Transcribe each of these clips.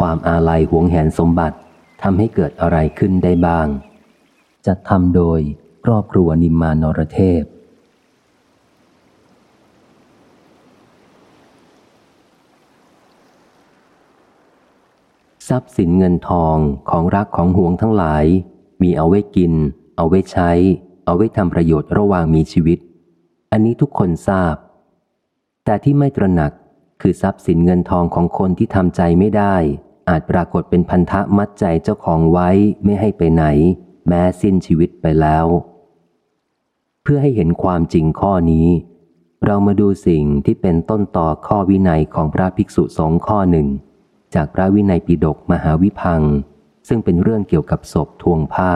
ความอาลัยหวงแหนสมบัติทำให้เกิดอะไรขึ้นได้บ้างจะทำโดยครอบครัวนิมมานรเทพ ทรัพย์สินเงินทองของรักของห่วงทั้งหลาย มีเอาไว้กิน เอาไว้ใช้ เอาไว้ทำประโยชน์ระหว่างมีชีวิต อันนี้ทุกคนทราบ แต่ที่ไม่ตระหนักคือทรัพย์สินเงินทองของคนที่ทำใจไม่ได้ อาจปรากฏเป็นพันธะมัดใจเจ้าของไว้ไม่ให้ไปไหน แม้สิ้นชีวิตไปแล้ว เพื่อให้เห็นความจริงข้อนี้ เรามาดูสิ่งที่เป็นต้นต่อข้อวินัยของพระภิกษุสงฆ์ข้อหนึ่ง จากพระวินัยปิฎกมหาวิพัง ซึ่งเป็นเรื่องเกี่ยวกับศพทวงผ้า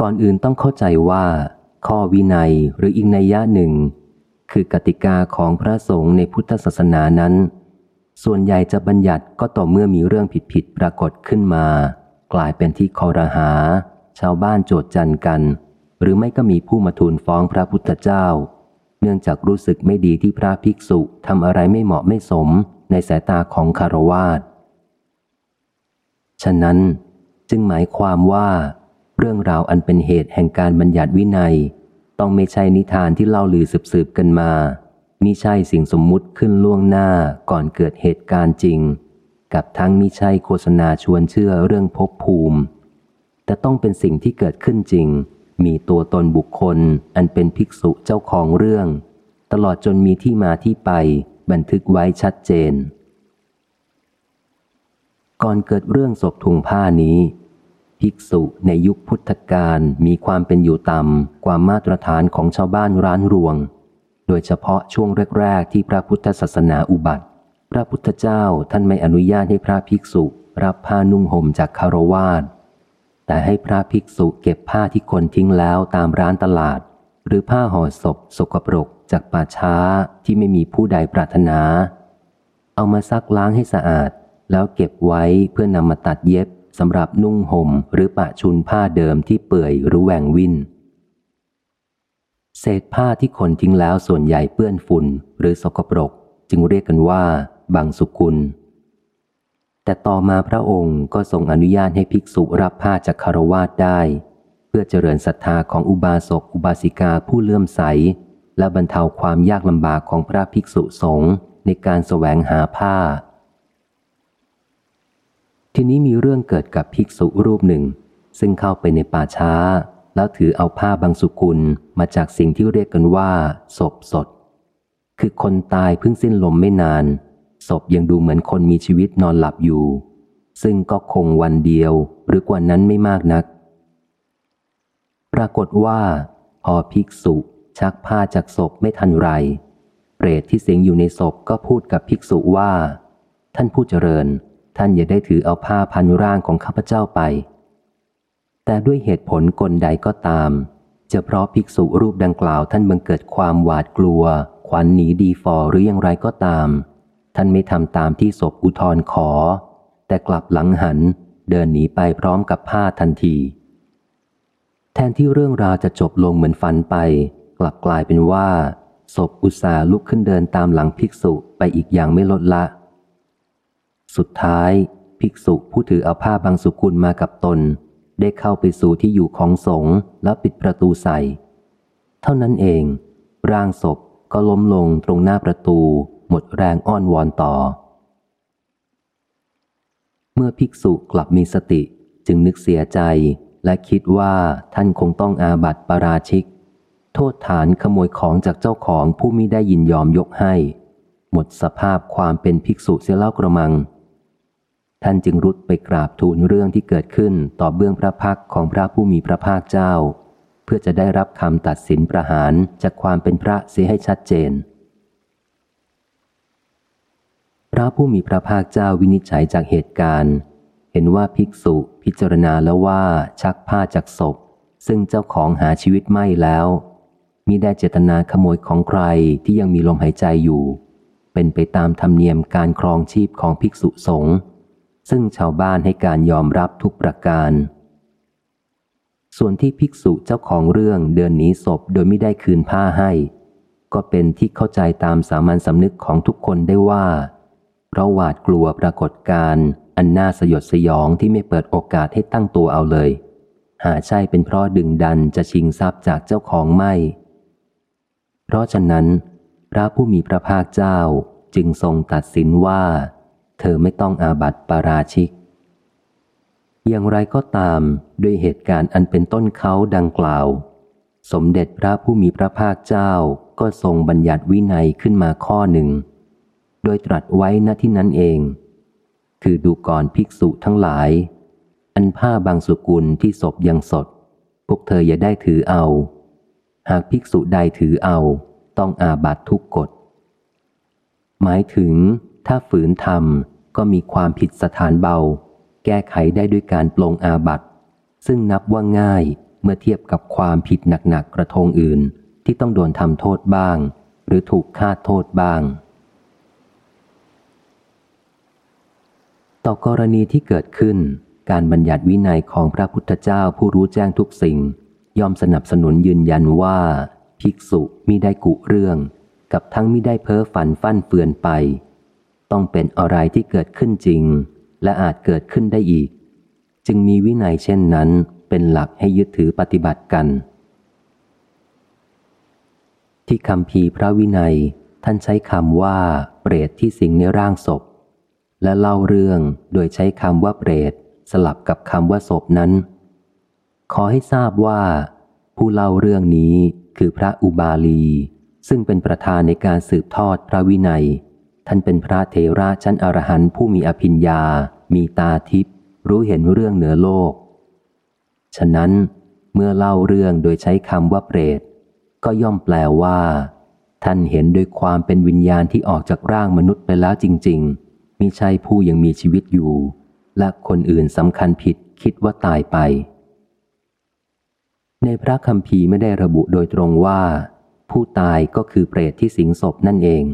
ก่อนอื่นต้องเข้าใจว่า ข้อวินัยหรืออีกนัยยะหนึ่ง คือกติกาของพระสงฆ์ในพุทธศาสนานั้น ส่วนใหญ่จะบัญญัติก็ต่อเมื่อมีเรื่องผิดๆปรากฏขึ้นมา กลายเป็นที่คอรหา ชาวบ้านโจดจันกัน หรือไม่ก็มีผู้มาทูลฟ้องพระพุทธเจ้า เนื่องจากรู้สึกไม่ดีที่พระภิกษุทำอะไรไม่เหมาะไม่สมในสายตาของคารวาสฉะนั้นจึงหมายความว่า เรื่องราวอันเป็นเหตุแห่งการบัญญัติวินัย ต้องไม่ใช่นิทานที่เล่าลือสืบๆกันมา มิใช่สิ่งสมมุติขึ้นล่วงหน้าก่อนเกิดเหตุการณ์จริง กับทั้งมิใช่โฆษณาชวนเชื่อเรื่องภพภูมิ แต่ต้องเป็นสิ่งที่เกิดขึ้นจริง มีตัวตนบุคคลอันเป็นภิกษุเจ้าของเรื่อง ตลอดจนมีที่มาที่ไป บันทึกไว้ชัดเจน ก่อนเกิดเรื่องศพทุงผ้านี้ ภิกษุในยุคพุทธกาลมีความเป็นอยู่ต่ำกว่ามาตรฐานของชาวบ้านร้านรวง โดยเฉพาะช่วงแรกๆที่พระพุทธศาสนาอุบัติ พระพุทธเจ้าท่านไม่อนุญาตให้พระภิกษุรับผ้านุ่งห่มจากคารวาสแต่ให้พระภิกษุเก็บผ้าที่คนทิ้งแล้วตามร้านตลาด หรือผ้าห่อศพสกปรกจากป่าช้าที่ไม่มีผู้ใดปรารถนา เอามาซักล้างให้สะอาด แล้วเก็บไว้เพื่อนำมาตัดเย็บสำหรับนุ่งห่มหรือปะชุนผ้าเดิมที่เปื่อยหรือแหว่งวิน เศษผ้าที่คนทิ้งแล้วส่วนใหญ่เปื้อนฝุ่นหรือสกปรก จึงเรียกกันว่า บางสุกุล แต่ต่อมาพระองค์ก็ทรงอนุญาตให้ภิกษุรับผ้าจากคารวาสได้ เพื่อเจริญศรัทธาของอุบาสกอุบาสิกาผู้เลื่อมใส และบรรเทาความยากลำบากของพระภิกษุสงฆ์ในการแสวงหาผ้า ทีนี้มีเรื่องเกิดกับภิกษุรูปหนึ่ง ซึ่งเข้าไปในป่าช้า แล้วถือเอาผ้าบางสุกุลมาจากสิ่งที่เรียกกันว่าศพสด คือคนตายเพิ่งสิ้นลมไม่นาน ศพยังดูเหมือนคนมีชีวิตนอนหลับอยู่ ซึ่งก็คงวันเดียวหรือกว่านั้นไม่มากนัก ปรากฏว่าพอภิกษุชักผ้าจากศพไม่ทันไร เปรตที่สิงอยู่ในศพก็พูดกับภิกษุว่า ท่านผู้เจริญ ท่านอย่าได้ถือเอาผ้าพันร่างของข้าพเจ้าไป แต่ด้วยเหตุผลกลใดก็ตาม จะเพราะภิกษุรูปดังกล่าวท่านบังเกิดความหวาดกลัว ขวัญหนีดีฟอหรืออย่างไรก็ตาม ท่านไม่ทำตามที่ศพอุทธรขอ แต่กลับหลังหันเดินหนีไปพร้อมกับผ้าทันที แทนที่เรื่องราวจะจบลงเหมือนฝันไป กลับกลายเป็นว่าศพอุตสาลุกขึ้นเดินตามหลังภิกษุไปอีกอย่างไม่ลดละ สุดท้าย ภิกษุผู้ถือเอาผ้าบางสุกุลมากับตน ได้เข้าไปสู่ที่อยู่ของสงฆ์แล้วปิดประตูใส่ เท่านั้นเอง ร่างศพก็ล้มลงตรงหน้าประตู หมดแรงอ้อนวอนต่อ เมื่อภิกษุกลับมีสติจึงนึกเสียใจและคิดว่าท่านคงต้องอาบัติปราชิก โทษฐานขโมยของจากเจ้าของผู้มิได้ยินยอมยกให้ หมดสภาพความเป็นภิกษุเสียเล่ากระมัง ท่านจึงรุดไปกราบทูลเรื่องที่เกิดขึ้นต่อเบื้องพระพักของพระผู้มีพระภาคเจ้า เพื่อจะได้รับคำตัดสินประหารจากความเป็นพระเสียให้ชัดเจน พระผู้มีพระภาคเจ้าวินิจฉัยจากเหตุการณ์ เห็นว่าภิกษุพิจารณาแล้วว่าชักผ้าจากศพ ซึ่งเจ้าของหาชีวิตไม่แล้วมิได้เจตนาขโมยของใครที่ยังมีลมหายใจอยู่ เป็นไปตามธรรมเนียมการครองชีพของภิกษุสงฆ์ ซึ่งชาวบ้านให้การยอมรับทุกประการ ส่วนที่ภิกษุเจ้าของเรื่องเดินหนีศพโดยไม่ได้คืนผ้าให้ ก็เป็นที่เข้าใจตามสามัญสำนึกของทุกคนได้ว่า เพราะหวาดกลัวปรากฏการณ์อันน่าสยดสยองที่ไม่เปิดโอกาสให้ตั้งตัวเอาเลย หาใช่เป็นเพราะดึงดันจะชิงทรัพย์จากเจ้าของไม่ เพราะฉะนั้น พระผู้มีพระภาคเจ้าจึงทรงตัดสินว่า เธอไม่ต้องอาบัติปาราชิก อย่างไรก็ตามด้วยเหตุการณ์อันเป็นต้นเขาดังกล่าว สมเด็จพระผู้มีพระภาคเจ้าก็ทรงบัญญัติวินัยขึ้นมาข้อหนึ่ง โดยตรัสไว้ณที่นั้นเอง คือดูก่อนภิกษุทั้งหลาย อันผ้าบางสุกุลที่ศพยังสด พวกเธออย่าได้ถือเอา หากภิกษุใดถือเอา ต้องอาบัตทุกกฎหมายถึง ถ้าฝืนทำก็มีความผิดสถานเบา แก้ไขได้ด้วยการปลงอาบัตซึ่งนับว่าง่ายเมื่อเทียบกับความผิดหนักๆกระทงอื่น ที่ต้องโดนทำโทษบ้าง หรือถูกฆ่าโทษบ้าง ต่อกรณีที่เกิดขึ้น การบัญญัติวินัยของพระพุทธเจ้าผู้รู้แจ้งทุกสิ่ง ย่อมสนับสนุนยืนยันว่า ภิกษุมิได้กุเรื่อง กับทั้งมิได้เพ้อฝันฟั่นเฟือนไป ต้องเป็นอะไรที่เกิดขึ้นจริง และอาจเกิดขึ้นได้อีก จึงมีวินัยเช่นนั้นเป็นหลักให้ยึดถือปฏิบัติกัน ที่คำพีพระวินัยท่านใช้คำว่า เปรตที่สิงในร่างศพ และเล่าเรื่องโดยใช้คำว่าเปรตสลับกับคำว่าศพนั้น ขอให้ทราบว่า ผู้เล่าเรื่องนี้คือพระอุบาลี ซึ่งเป็นประธานในการสืบทอดพระวินัย ท่านเป็นพระเทระชั้นอรหันต์ผู้มีอภิญญา มีตาทิพย์รู้เห็นเรื่องเหนือโลก ฉะนั้นเมื่อเล่าเรื่องโดยใช้คำว่าเปรต ก็ย่อมแปลว่า ท่านเห็นโดยความเป็นวิญญาณที่ออกจากร่างมนุษย์ไปแล้วจริง ๆ มิใช่ผู้ยังมีชีวิตอยู่ และคนอื่นสำคัญผิดคิดว่าตายไป ในพระคำพีไม่ได้ระบุโดยตรงว่า ผู้ตายก็คือเปรตที่สิงศพนั่นเอง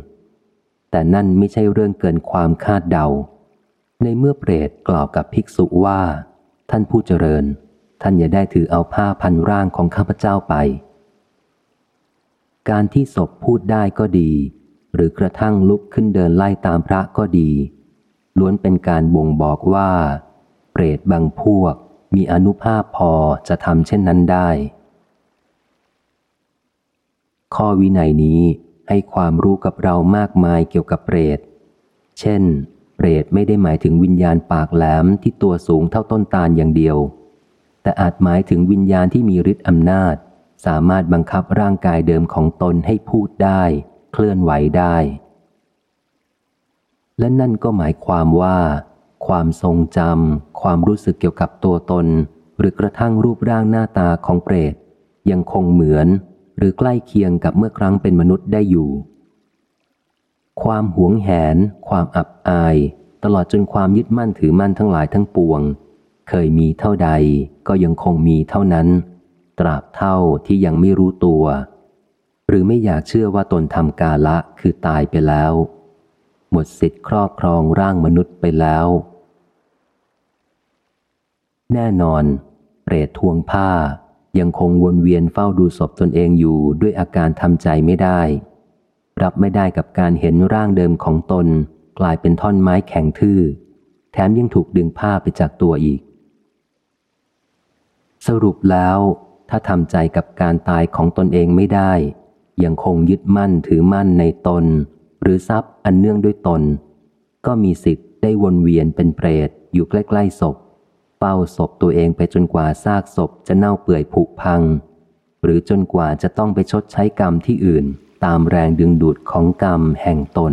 แต่นั่นไม่ใช่เรื่องเกินความคาดเดา ในเมื่อเปรตกล่าวกับภิกษุว่า ท่านผู้เจริญ ท่านอย่าได้ถือเอาผ้าพันร่างของข้าพเจ้าไป การที่ศพพูดได้ก็ดี หรือกระทั่งลุกขึ้นเดินไล่ตามพระก็ดี ล้วนเป็นการบ่งบอกว่า เปรตบางพวกมีอนุภาพพอจะทำเช่นนั้นได้ ข้อวินัยนี้ ให้ความรู้กับเรามากมายเกี่ยวกับเปรต เช่น เปรตไม่ได้หมายถึงวิญญาณปากแหลมที่ตัวสูงเท่าต้นตาลอย่างเดียว แต่อาจหมายถึงวิญญาณที่มีฤทธิ์อำนาจ สามารถบังคับร่างกายเดิมของตนให้พูดได้ เคลื่อนไหวได้ และนั่นก็หมายความว่า ความทรงจำความรู้สึกเกี่ยวกับตัวตน หรือกระทั่งรูปร่างหน้าตาของเปรตยังคงเหมือน หรือใกล้เคียงกับเมื่อครั้งเป็นมนุษย์ได้อยู่ ความหวงแหน ความอับอาย ตลอดจนความยึดมั่นถือมั่นทั้งหลายทั้งปวง เคยมีเท่าใดก็ยังคงมีเท่านั้น ตราบเท่าที่ยังไม่รู้ตัว หรือไม่อยากเชื่อว่าตนทำกาละคือตายไปแล้ว หมดสิทธิ์ครอบครองร่างมนุษย์ไปแล้ว แน่นอน เปรตทวงผ้า ยังคงวนเวียนเฝ้าดูศพตนเองอยู่ด้วยอาการทำใจไม่ได้ รับไม่ได้กับการเห็นร่างเดิมของตน กลายเป็นท่อนไม้แข็งทื่อ แถมยังถูกดึงผ้าไปจากตัวอีก สรุปแล้ว ถ้าทำใจกับการตายของตนเองไม่ได้ ยังคงยึดมั่นถือมั่นในตน หรือทรัพย์อันเนื่องด้วยตน ก็มีสิทธิ์ได้วนเวียนเป็นเปรตอยู่ใกล้ๆศพ ฝ้าศพตัวเองไปจนกว่าซากศพจะเน่าเปื่อยผุพัง หรือจนกว่าจะต้องไปชดใช้กรรมที่อื่น ตามแรงดึงดูดของกรรมแห่งตน